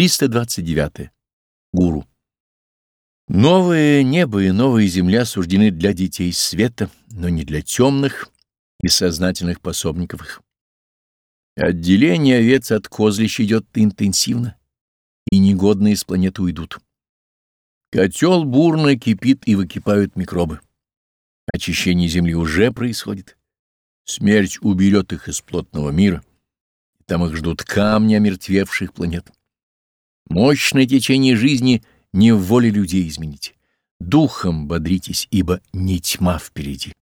329. Гуру. Новое небо и новая земля суждены для детей света, но не для темных, бессознательных пособников их. Отделение овец от козлищ идет интенсивно, и негодные с планеты уйдут. Котел бурно кипит и выкипают микробы. Очищение Земли уже происходит. Смерть уберет их из плотного мира. Там их ждут камни омертвевших планет. Мощное течение жизни не в воле людей изменить. Духом бодритесь, ибо не тьма впереди.